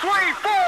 three, four.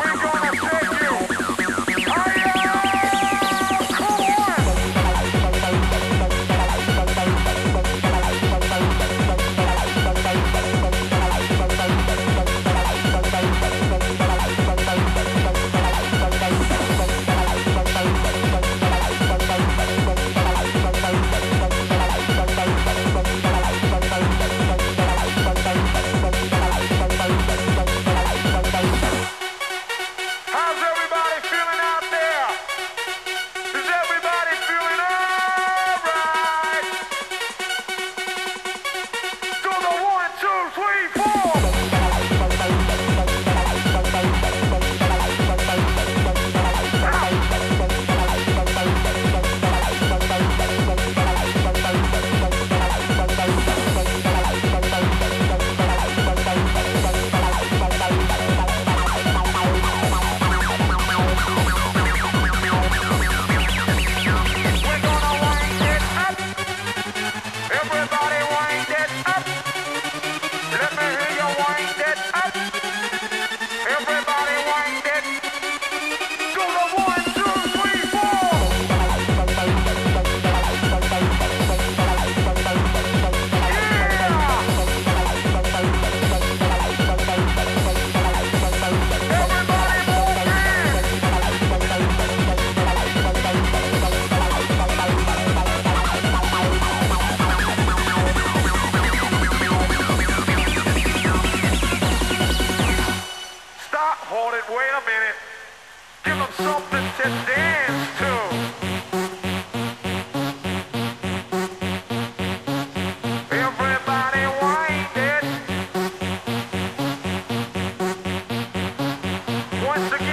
Once again,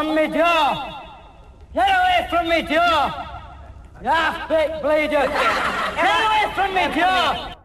on me door. Get away from me door. You half-baked bleeder. Get away from me door.